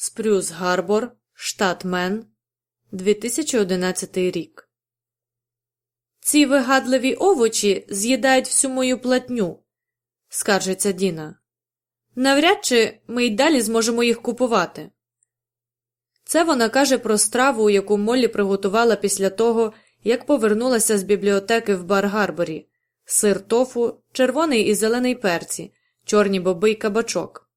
Спрюс Гарбор, штат Мен, 2011 рік. Ці вигадливі овочі з'їдають всю мою платню, скаржиться Діна. Навряд чи ми й далі зможемо їх купувати. Це вона каже про страву, яку Моллі приготувала після того, як повернулася з бібліотеки в Бар Гарборі сир тофу, червоний і зелений перці, чорні боби й кабачок.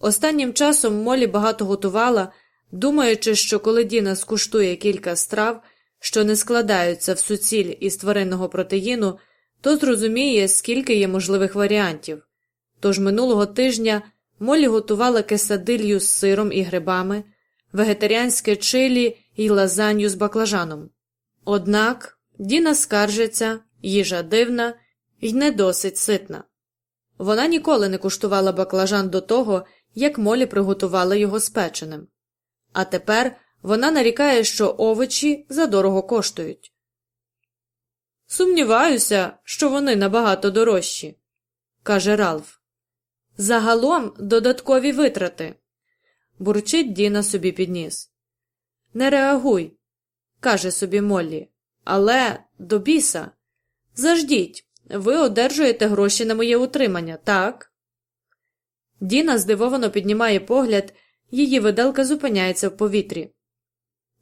Останнім часом Молі багато готувала, думаючи, що коли Діна скуштує кілька страв, що не складаються в суціль із тваринного протеїну, то зрозуміє, скільки є можливих варіантів. Тож минулого тижня Молі готувала кесадилью з сиром і грибами, вегетаріанське чилі і лазанью з баклажаном. Однак Діна скаржиться, їжа дивна і не досить ситна. Вона ніколи не куштувала баклажан до того, як Молі приготувала його спеченим. А тепер вона нарікає, що овочі задорого коштують. Сумніваюся, що вони набагато дорожчі, каже Ралф. Загалом додаткові витрати. Бурчить Діна собі підніс. Не реагуй, каже собі Моллі, але до біса. Заждіть, ви одержуєте гроші на моє утримання, так? Діна здивовано піднімає погляд, її виделка зупиняється в повітрі.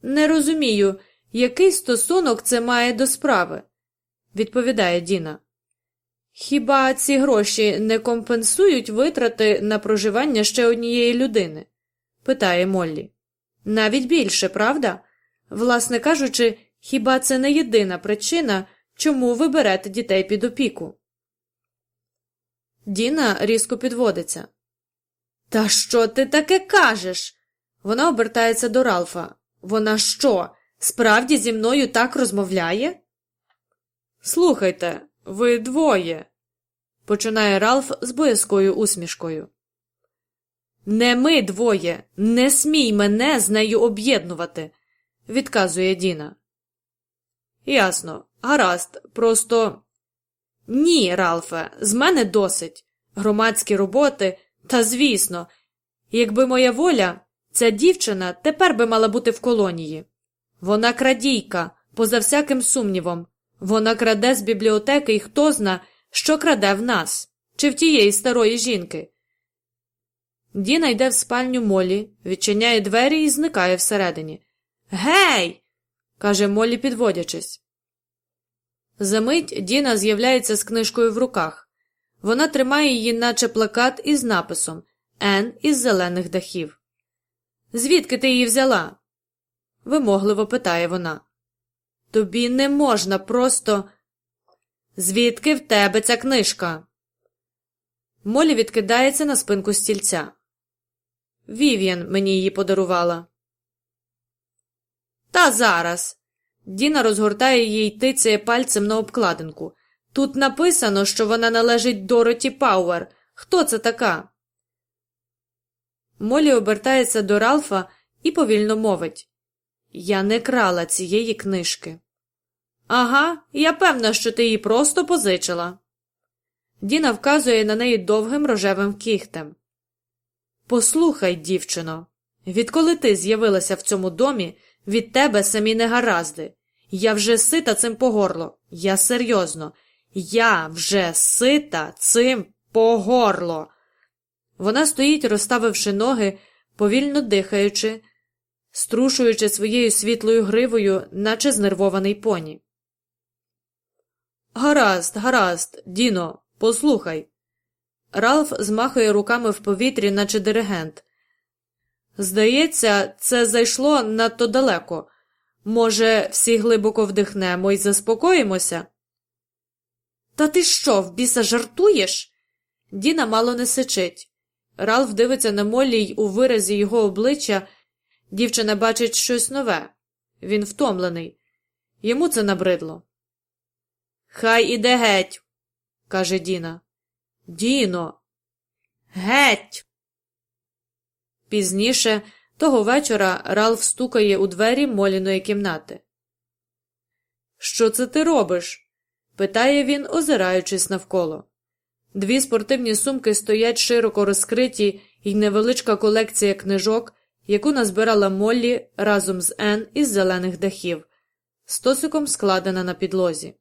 Не розумію, який стосунок це має до справи, відповідає Діна. Хіба ці гроші не компенсують витрати на проживання ще однієї людини? питає Моллі. Навіть більше, правда? Власне кажучи, хіба це не єдина причина, чому ви берете дітей під опіку? Діна різко підводиться. Та що ти таке кажеш? Вона обертається до Ралфа. Вона що, справді зі мною так розмовляє? Слухайте, ви двоє, починає Ралф з боязкою усмішкою. Не ми двоє, не смій мене з нею об'єднувати, відказує Діна. Ясно, гаразд, просто. Ні, Ралфе, з мене досить. Громадські роботи, та звісно, якби моя воля, ця дівчина тепер би мала бути в колонії. Вона крадійка, поза всяким сумнівом. Вона краде з бібліотеки і хто зна, що краде в нас, чи в тієї старої жінки. Діна йде в спальню Молі, відчиняє двері і зникає всередині. Гей! каже Молі, підводячись. Замить Діна з'являється з книжкою в руках. Вона тримає її, наче плакат із написом Н із зелених дахів. Звідки ти її взяла? вимогливо питає вона. Тобі не можна просто. Звідки в тебе ця книжка? Молі відкидається на спинку стільця. Вів'ян мені її подарувала. Та зараз. Діна розгортає її й тицяє пальцем на обкладинку. Тут написано, що вона належить Дороті Пауер. Хто це така? Молі обертається до Ралфа і повільно мовить Я не крала цієї книжки. Ага, я певна, що ти її просто позичила. Діна вказує на неї довгим рожевим кіхтем. Послухай, дівчино, відколи ти з'явилася в цьому домі, від тебе самі негаразди. Я вже сита цим по горло. Я серйозно. Я вже сита цим по горло. Вона стоїть, розставивши ноги, повільно дихаючи, струшуючи своєю світлою гривою, наче знервований поні. Гаразд, гаразд, Діно, послухай. Ралф змахує руками в повітрі, наче диригент. Здається, це зайшло надто далеко. Може, всі глибоко вдихнемо і заспокоїмося? Та ти що, в біса жартуєш? Діна мало не сичить. Ралф дивиться на Молі й у виразі його обличчя. Дівчина бачить щось нове. Він втомлений. Йому це набридло. Хай іде геть, каже Діна. Діно. Геть. Пізніше того вечора Ралф стукає у двері Моліної кімнати. Що це ти робиш? Питає він, озираючись навколо. Дві спортивні сумки стоять широко розкриті, і невеличка колекція книжок, яку назбирала Моллі разом з Ен із зелених дахів, стосиком складена на підлозі.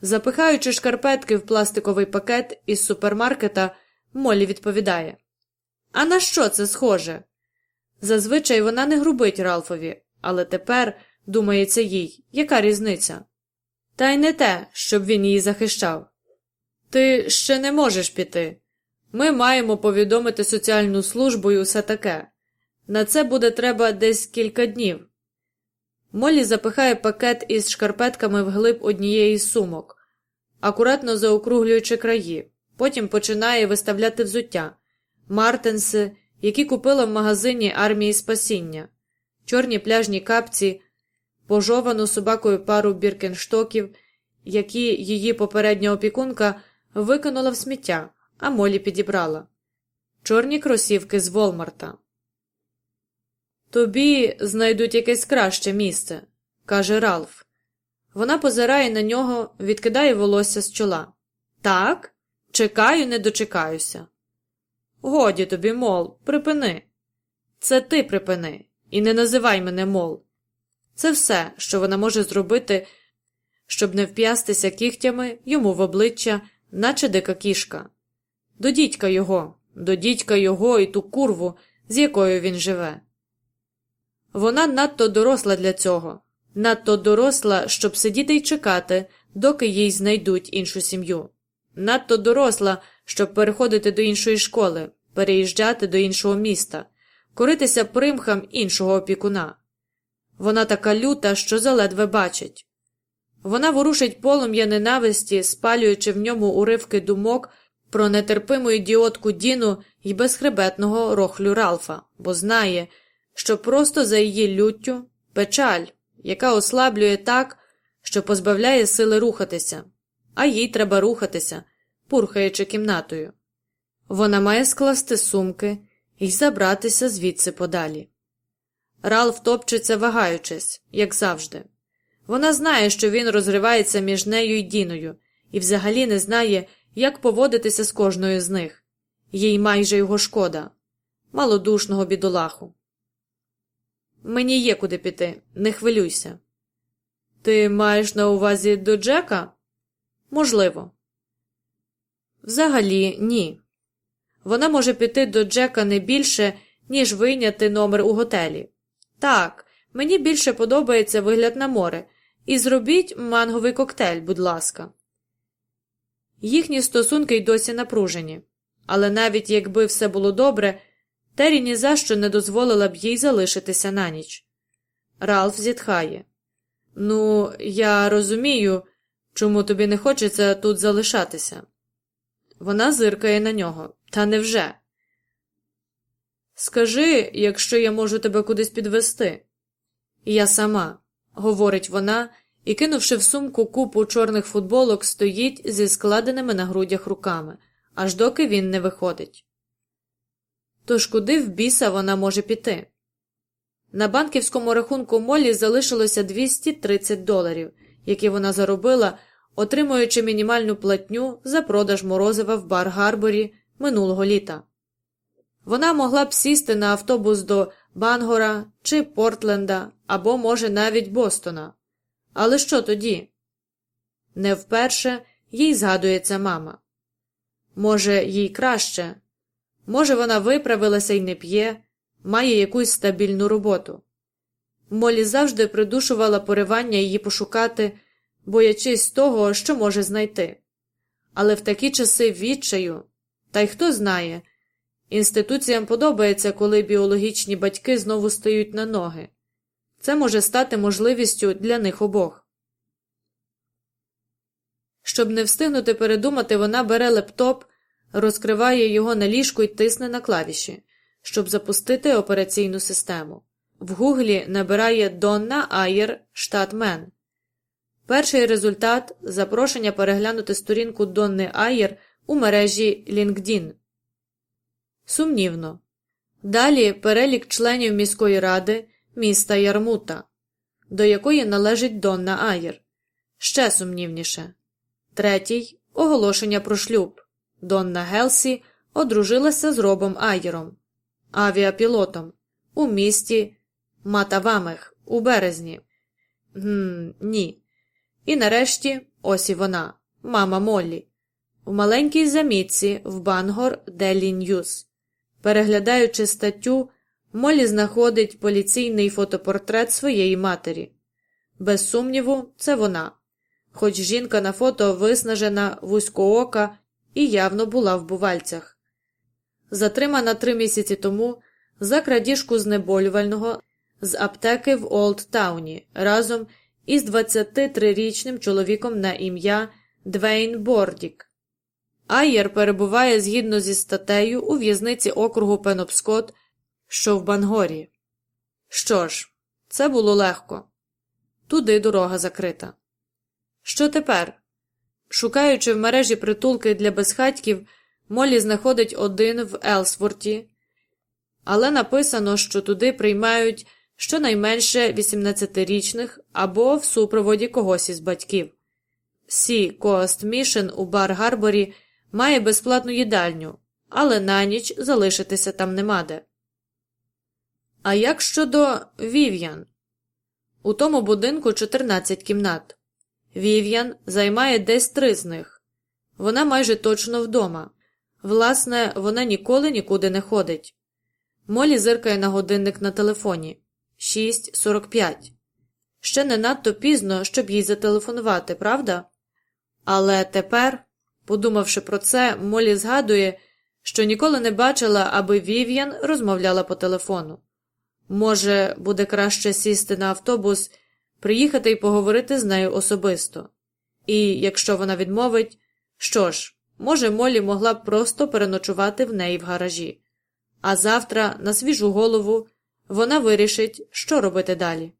Запихаючи шкарпетки в пластиковий пакет із супермаркета, Моллі відповідає А на що це схоже? Зазвичай вона не грубить Ралфові, але тепер, думається їй, яка різниця? Та й не те, щоб він її захищав. Ти ще не можеш піти. Ми маємо повідомити соціальну службу і усе таке. На це буде треба десь кілька днів. Молі запихає пакет із шкарпетками вглиб однієї з сумок, акуратно заокруглюючи краї, потім починає виставляти взуття, мартенси, які купила в магазині армії спасіння, чорні пляжні капці, пожовану собакою пару біркенштоків, які її попередня опікунка викинула в сміття, а Молі підібрала, чорні кросівки з Волмарта. Тобі знайдуть якесь краще місце, каже Ралф. Вона позирає на нього, відкидає волосся з чола. Так, чекаю, не дочекаюся. Годі тобі, мол, припини. Це ти припини, і не називай мене мол. Це все, що вона може зробити, щоб не вп'ястися кігтями йому в обличчя, наче дика кішка. До дідька його, до дідька його і ту курву, з якою він живе. Вона надто доросла для цього, надто доросла, щоб сидіти й чекати, доки їй знайдуть іншу сім'ю, надто доросла, щоб переходити до іншої школи, переїжджати до іншого міста, коритися примхам іншого опікуна. Вона така люта, що заледве бачить. Вона ворушить полум'я ненависті, спалюючи в ньому уривки думок про нетерпиму ідіотку Діну й безхребетного рохлю Ралфа, бо знає, що просто за її люттю печаль, яка ослаблює так, що позбавляє сили рухатися, а їй треба рухатися, пурхаючи кімнатою. Вона має скласти сумки і забратися звідси подалі. Ралф топчеться, вагаючись, як завжди. Вона знає, що він розривається між нею і Діною, і взагалі не знає, як поводитися з кожною з них. Їй майже його шкода, малодушного бідолаху. Мені є куди піти, не хвилюйся. Ти маєш на увазі до Джека? Можливо. Взагалі, ні. Вона може піти до Джека не більше, ніж вийняти номер у готелі. Так, мені більше подобається вигляд на море, і зробіть манговий коктейль, будь ласка. Їхні стосунки й досі напружені, але навіть якби все було добре, Тері ні за що не дозволила б їй залишитися на ніч. Ралф зітхає. Ну, я розумію, чому тобі не хочеться тут залишатися. Вона зиркає на нього. Та невже? Скажи, якщо я можу тебе кудись підвести. Я сама, говорить вона і, кинувши в сумку купу чорних футболок, стоїть зі складеними на грудях руками, аж доки він не виходить. Тож куди в біса вона може піти? На банківському рахунку Молі залишилося 230 доларів, які вона заробила, отримуючи мінімальну платню за продаж морозива в бар Гарборі минулого літа. Вона могла б сісти на автобус до Бангора чи Портленда або, може, навіть Бостона. Але що тоді? Не вперше їй згадується мама. Може, їй краще, може, вона виправилася і не п'є, має якусь стабільну роботу. Молі завжди придушувала поривання її пошукати, боячись того, що може знайти. Але в такі часи відчаю, та й хто знає, інституціям подобається, коли біологічні батьки знову стають на ноги. Це може стати можливістю для них обох. Щоб не встигнути передумати, вона бере лептоп, розкриває його на ліжку і тисне на клавіші, щоб запустити операційну систему. В гуглі набирає Донна Айєр штат Мен. Перший результат запрошення переглянути сторінку Донни Айєр у мережі LinkedIn. Сумнівно. Далі перелік членів міської ради міста Ярмута, до якої належить Донна Айєр. Ще сумнівніше. Третій оголошення про шлюб. Донна Гелсі одружилася з Робом Айєром, авіапілотом, у місті Матавамех у березні. Гм, ні. І нарешті ось і вона, мама Моллі, в маленькій замітці в Бангор Делі Ньюс. Переглядаючи статтю, Моллі знаходить поліційний фотопортрет своєї матері. Без сумніву, це вона. Хоч жінка на фото виснажена, вузькоока і явно була в бувальцях. Затримана три місяці тому за крадіжку знеболювального з аптеки в Олдтауні разом із 23-річним чоловіком на ім'я Двейн Бордік. Айєр перебуває згідно зі статтею у в'язниці округу Пенопскот, що в Бангорі. Що ж, це було легко. Туди дорога закрита. Що тепер? Шукаючи в мережі притулки для безхатьків, Моллі знаходить один в Елсворті, але написано, що туди приймають щонайменше 18-річних або в супроводі когось із батьків. Сі Коаст Мішен у Бар Гарборі має безплатну їдальню, але на ніч залишитися там нема де. А як щодо Вів'ян? У тому будинку 14 кімнат. Вів'ян займає десь три з них. Вона майже точно вдома. Власне, вона ніколи нікуди не ходить. Молі зиркає на годинник на телефоні 6.45. Ще не надто пізно, щоб їй зателефонувати, правда? Але тепер, подумавши про це, Молі згадує, що ніколи не бачила, аби Вів'ян розмовляла по телефону. Може, буде краще сісти на автобус, приїхати і поговорити з нею особисто. І якщо вона відмовить, що ж, може, Молі могла б просто переночувати в неї в гаражі, а завтра, на свіжу голову, вона вирішить, що робити далі.